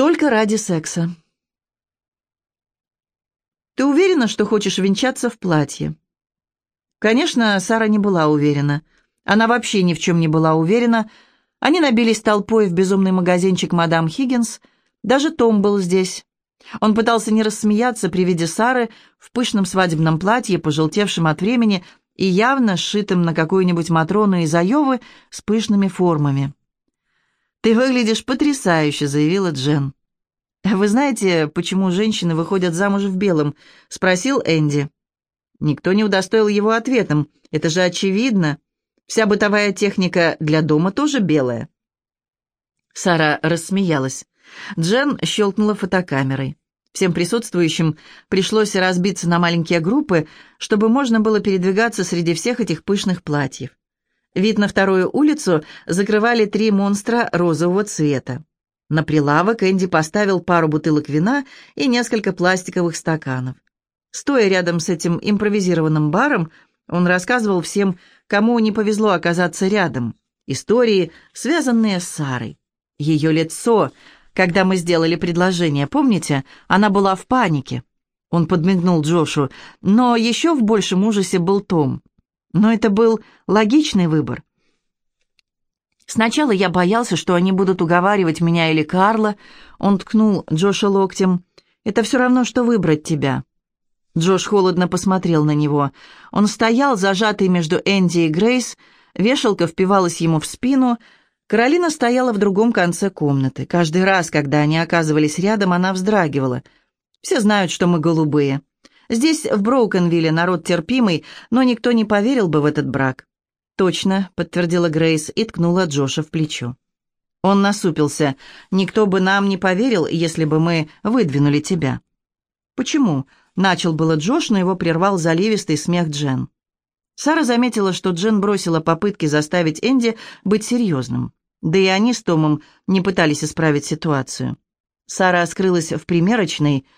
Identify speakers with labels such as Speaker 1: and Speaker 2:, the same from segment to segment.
Speaker 1: Только ради секса. Ты уверена, что хочешь венчаться в платье? Конечно, Сара не была уверена. Она вообще ни в чем не была уверена. Они набились толпой в безумный магазинчик мадам Хиггинс. Даже Том был здесь. Он пытался не рассмеяться при виде Сары в пышном свадебном платье, пожелтевшем от времени и явно сшитым на какую-нибудь Матрону из Айовы с пышными формами. «Ты выглядишь потрясающе», — заявила Джен. «Вы знаете, почему женщины выходят замуж в белом?» — спросил Энди. Никто не удостоил его ответом. «Это же очевидно. Вся бытовая техника для дома тоже белая». Сара рассмеялась. Джен щелкнула фотокамерой. Всем присутствующим пришлось разбиться на маленькие группы, чтобы можно было передвигаться среди всех этих пышных платьев. Вид на вторую улицу закрывали три монстра розового цвета. На прилавок Энди поставил пару бутылок вина и несколько пластиковых стаканов. Стоя рядом с этим импровизированным баром, он рассказывал всем, кому не повезло оказаться рядом, истории, связанные с Сарой. Ее лицо, когда мы сделали предложение, помните, она была в панике. Он подмигнул Джошу, но еще в большем ужасе был Том. Но это был логичный выбор. Сначала я боялся, что они будут уговаривать меня или Карла. Он ткнул Джоша локтем. «Это все равно, что выбрать тебя». Джош холодно посмотрел на него. Он стоял, зажатый между Энди и Грейс, вешалка впивалась ему в спину. Каролина стояла в другом конце комнаты. Каждый раз, когда они оказывались рядом, она вздрагивала. «Все знают, что мы голубые». Здесь, в Броукенвилле, народ терпимый, но никто не поверил бы в этот брак». «Точно», — подтвердила Грейс и ткнула Джоша в плечо. Он насупился. «Никто бы нам не поверил, если бы мы выдвинули тебя». «Почему?» — начал было Джош, но его прервал заливистый смех Джен. Сара заметила, что Джен бросила попытки заставить Энди быть серьезным. Да и они с Томом не пытались исправить ситуацию. Сара скрылась в примерочной, —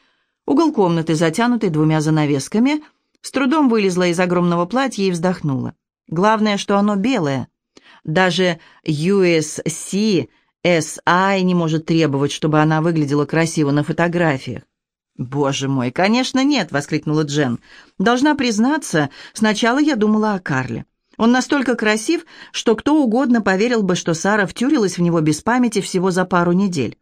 Speaker 1: Угол комнаты, затянутый двумя занавесками, с трудом вылезла из огромного платья и вздохнула. Главное, что оно белое. Даже USC SI не может требовать, чтобы она выглядела красиво на фотографиях. «Боже мой, конечно нет!» — воскликнула Джен. «Должна признаться, сначала я думала о Карле. Он настолько красив, что кто угодно поверил бы, что Сара втюрилась в него без памяти всего за пару недель.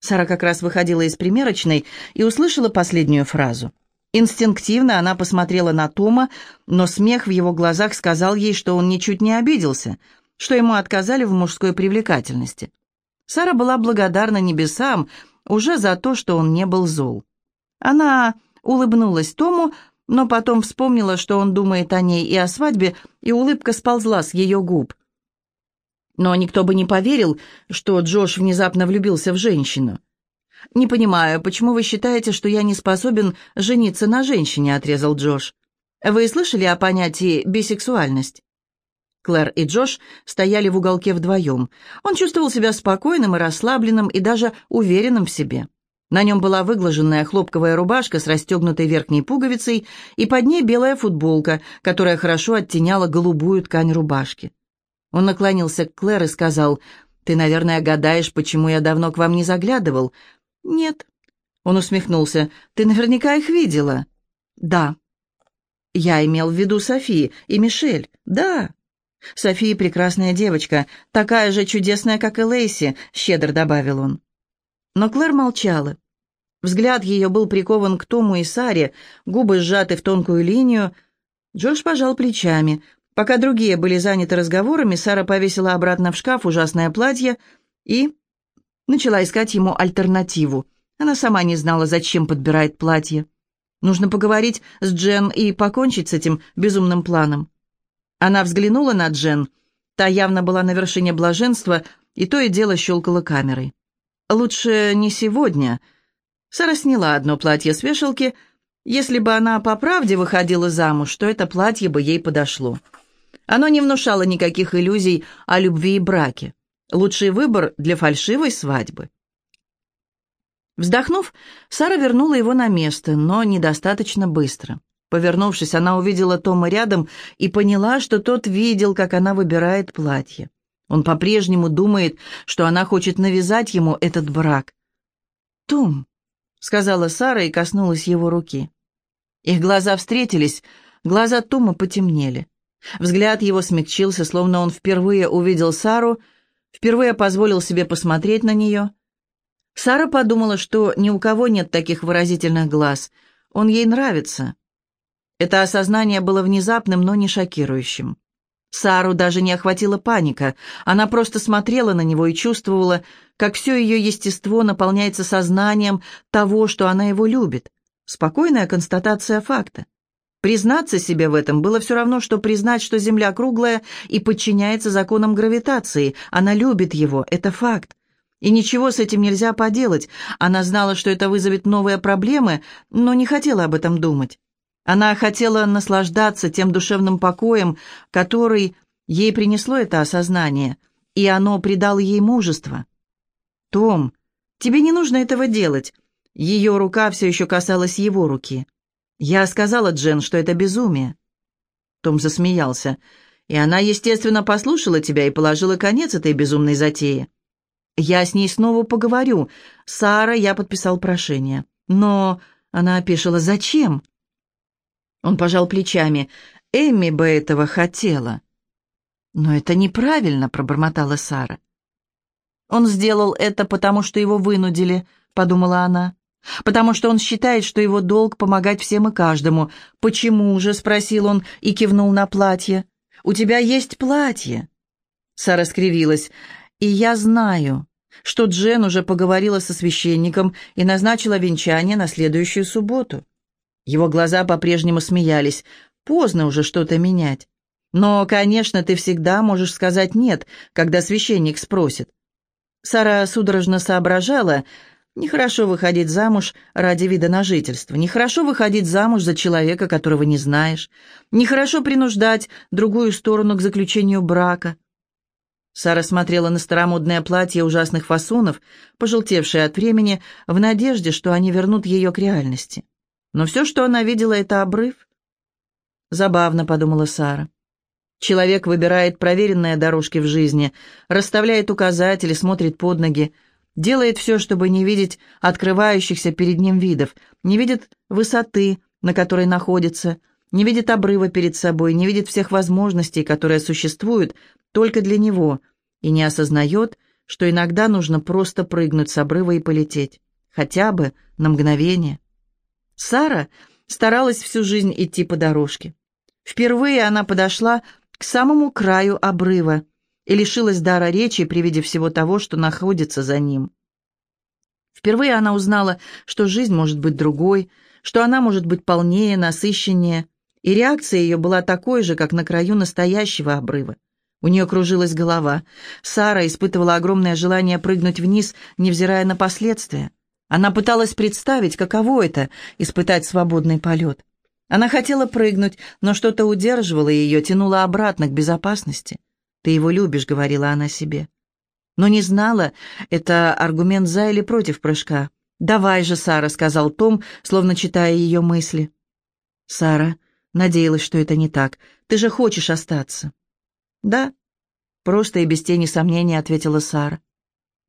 Speaker 1: Сара как раз выходила из примерочной и услышала последнюю фразу. Инстинктивно она посмотрела на Тома, но смех в его глазах сказал ей, что он ничуть не обиделся, что ему отказали в мужской привлекательности. Сара была благодарна небесам уже за то, что он не был зол. Она улыбнулась Тому, но потом вспомнила, что он думает о ней и о свадьбе, и улыбка сползла с ее губ. Но никто бы не поверил, что Джош внезапно влюбился в женщину. «Не понимаю, почему вы считаете, что я не способен жениться на женщине?» — отрезал Джош. «Вы слышали о понятии «бисексуальность»?» Клэр и Джош стояли в уголке вдвоем. Он чувствовал себя спокойным и расслабленным, и даже уверенным в себе. На нем была выглаженная хлопковая рубашка с расстегнутой верхней пуговицей и под ней белая футболка, которая хорошо оттеняла голубую ткань рубашки. Он наклонился к Клэр и сказал, «Ты, наверное, гадаешь, почему я давно к вам не заглядывал?» «Нет». Он усмехнулся, «Ты наверняка их видела?» «Да». «Я имел в виду Софи и Мишель». «Да». «София прекрасная девочка, такая же чудесная, как и Лейси», — щедро добавил он. Но Клэр молчала. Взгляд ее был прикован к Тому и Саре, губы сжаты в тонкую линию. Джош пожал плечами. Пока другие были заняты разговорами, Сара повесила обратно в шкаф ужасное платье и начала искать ему альтернативу. Она сама не знала, зачем подбирает платье. Нужно поговорить с Джен и покончить с этим безумным планом. Она взглянула на Джен. Та явно была на вершине блаженства, и то и дело щелкала камерой. «Лучше не сегодня». Сара сняла одно платье с вешалки. Если бы она по правде выходила замуж, то это платье бы ей подошло. Оно не внушало никаких иллюзий о любви и браке. Лучший выбор для фальшивой свадьбы. Вздохнув, Сара вернула его на место, но недостаточно быстро. Повернувшись, она увидела Тома рядом и поняла, что тот видел, как она выбирает платье. Он по-прежнему думает, что она хочет навязать ему этот брак. «Том», — сказала Сара и коснулась его руки. Их глаза встретились, глаза Тома потемнели. Взгляд его смягчился, словно он впервые увидел Сару, впервые позволил себе посмотреть на нее. Сара подумала, что ни у кого нет таких выразительных глаз. Он ей нравится. Это осознание было внезапным, но не шокирующим. Сару даже не охватила паника. Она просто смотрела на него и чувствовала, как все ее естество наполняется сознанием того, что она его любит. Спокойная констатация факта. Признаться себе в этом было все равно, что признать, что Земля круглая и подчиняется законам гравитации. Она любит его, это факт. И ничего с этим нельзя поделать. Она знала, что это вызовет новые проблемы, но не хотела об этом думать. Она хотела наслаждаться тем душевным покоем, который ей принесло это осознание, и оно придало ей мужество. «Том, тебе не нужно этого делать». Ее рука все еще касалась его руки. «Я сказала Джен, что это безумие». Том засмеялся. «И она, естественно, послушала тебя и положила конец этой безумной затее». «Я с ней снова поговорю. Сара, я подписал прошение». «Но...» — она опешила. «Зачем?» Он пожал плечами. «Эмми бы этого хотела». «Но это неправильно», — пробормотала Сара. «Он сделал это, потому что его вынудили», — подумала она. «Потому что он считает, что его долг помогать всем и каждому. Почему же?» — спросил он и кивнул на платье. «У тебя есть платье». Сара скривилась. «И я знаю, что Джен уже поговорила со священником и назначила венчание на следующую субботу». Его глаза по-прежнему смеялись. «Поздно уже что-то менять. Но, конечно, ты всегда можешь сказать «нет», когда священник спросит». Сара судорожно соображала, Нехорошо выходить замуж ради вида на жительство. Нехорошо выходить замуж за человека, которого не знаешь. Нехорошо принуждать другую сторону к заключению брака. Сара смотрела на старомодное платье ужасных фасонов, пожелтевшее от времени, в надежде, что они вернут ее к реальности. Но все, что она видела, это обрыв. Забавно, подумала Сара. Человек выбирает проверенные дорожки в жизни, расставляет указатели, смотрит под ноги, делает все, чтобы не видеть открывающихся перед ним видов, не видит высоты, на которой находится, не видит обрыва перед собой, не видит всех возможностей, которые существуют только для него, и не осознает, что иногда нужно просто прыгнуть с обрыва и полететь, хотя бы на мгновение. Сара старалась всю жизнь идти по дорожке. Впервые она подошла к самому краю обрыва, и лишилась дара речи при виде всего того, что находится за ним. Впервые она узнала, что жизнь может быть другой, что она может быть полнее, насыщеннее, и реакция ее была такой же, как на краю настоящего обрыва. У нее кружилась голова. Сара испытывала огромное желание прыгнуть вниз, невзирая на последствия. Она пыталась представить, каково это — испытать свободный полет. Она хотела прыгнуть, но что-то удерживало ее, тянуло обратно к безопасности. «Ты его любишь», — говорила она себе. Но не знала, это аргумент за или против прыжка. «Давай же, Сара», — сказал Том, словно читая ее мысли. Сара надеялась, что это не так. «Ты же хочешь остаться?» «Да», — просто и без тени сомнения ответила Сара.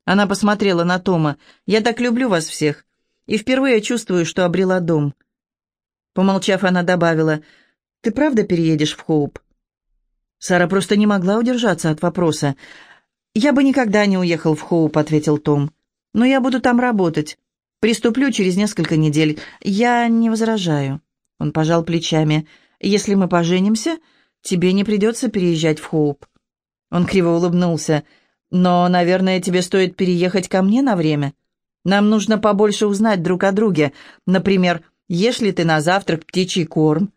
Speaker 1: Она посмотрела на Тома. «Я так люблю вас всех, и впервые чувствую, что обрела дом». Помолчав, она добавила, «Ты правда переедешь в Хоуп?» Сара просто не могла удержаться от вопроса. «Я бы никогда не уехал в Хоуп», — ответил Том. «Но я буду там работать. Приступлю через несколько недель. Я не возражаю». Он пожал плечами. «Если мы поженимся, тебе не придется переезжать в Хоуп». Он криво улыбнулся. «Но, наверное, тебе стоит переехать ко мне на время. Нам нужно побольше узнать друг о друге. Например, ешь ли ты на завтрак птичий корм?»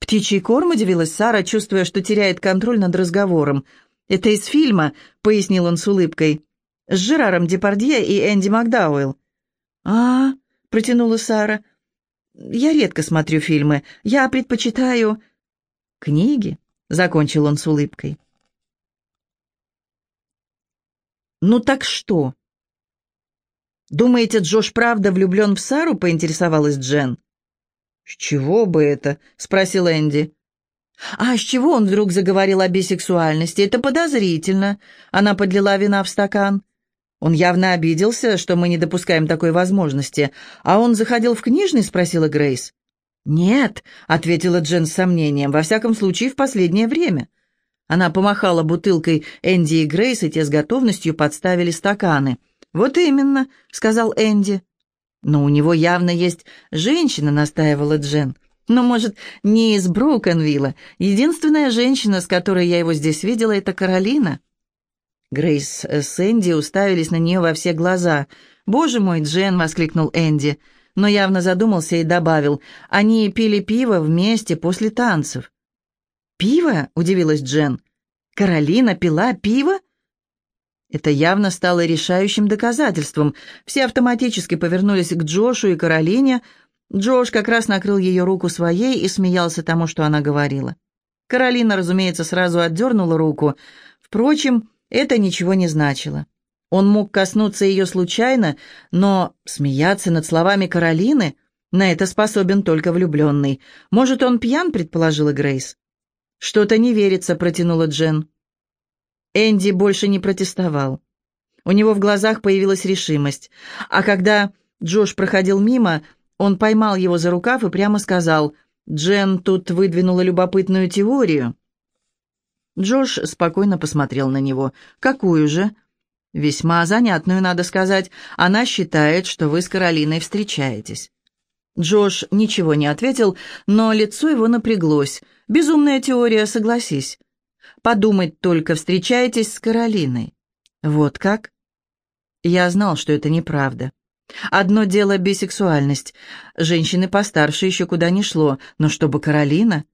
Speaker 1: «Птичий корм?» — удивилась Сара, чувствуя, что теряет контроль над разговором. «Это из фильма», — пояснил он с улыбкой. «С Жераром Депардье и Энди Макдауэлл». «А, -а — протянула Сара. «Я редко смотрю фильмы. Я предпочитаю...» «Книги», — закончил он с улыбкой. «Ну так что?» «Думаете, Джош правда влюблен в Сару?» — поинтересовалась Джен. «С чего бы это?» — спросил Энди. «А с чего он вдруг заговорил о бисексуальности? Это подозрительно». Она подлила вина в стакан. Он явно обиделся, что мы не допускаем такой возможности. А он заходил в книжный?» — спросила Грейс. «Нет», — ответила Джен с сомнением, — «во всяком случае, в последнее время». Она помахала бутылкой Энди и Грейс, и те с готовностью подставили стаканы. «Вот именно», — сказал Энди. «Но у него явно есть женщина», — настаивала Джен. «Но, может, не из Брукенвилла. Единственная женщина, с которой я его здесь видела, это Каролина». Грейс с Энди уставились на нее во все глаза. «Боже мой, Джен!» — воскликнул Энди. Но явно задумался и добавил. «Они пили пиво вместе после танцев». «Пиво?» — удивилась Джен. «Каролина пила пиво?» Это явно стало решающим доказательством. Все автоматически повернулись к Джошу и Каролине. Джош как раз накрыл ее руку своей и смеялся тому, что она говорила. Каролина, разумеется, сразу отдернула руку. Впрочем, это ничего не значило. Он мог коснуться ее случайно, но смеяться над словами Каролины на это способен только влюбленный. Может, он пьян, предположила Грейс. «Что-то не верится», — протянула Джен. Энди больше не протестовал. У него в глазах появилась решимость. А когда Джош проходил мимо, он поймал его за рукав и прямо сказал, «Джен тут выдвинула любопытную теорию». Джош спокойно посмотрел на него. «Какую же?» «Весьма занятную, надо сказать. Она считает, что вы с Каролиной встречаетесь». Джош ничего не ответил, но лицо его напряглось. «Безумная теория, согласись. Подумать только, встречаетесь с Каролиной». «Вот как?» Я знал, что это неправда. Одно дело бисексуальность. Женщины постарше еще куда ни шло, но чтобы Каролина...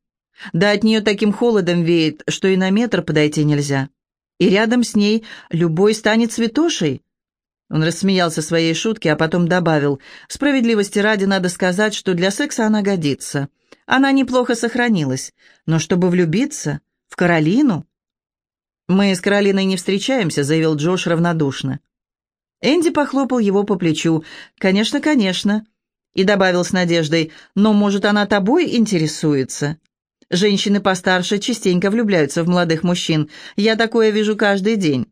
Speaker 1: Да от нее таким холодом веет, что и на метр подойти нельзя. И рядом с ней любой станет святошей. Он рассмеялся своей шутке, а потом добавил, «Справедливости ради надо сказать, что для секса она годится. Она неплохо сохранилась, но чтобы влюбиться в Каролину...» «Мы с Каролиной не встречаемся», — заявил Джош равнодушно. Энди похлопал его по плечу. «Конечно, конечно». И добавил с надеждой, «Но, может, она тобой интересуется?» Женщины постарше частенько влюбляются в молодых мужчин. Я такое вижу каждый день».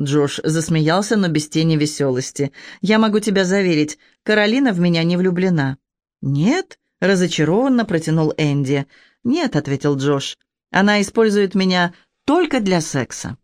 Speaker 1: Джош засмеялся, но без тени веселости. «Я могу тебя заверить, Каролина в меня не влюблена». «Нет?» — разочарованно протянул Энди. «Нет», — ответил Джош. «Она использует меня только для секса».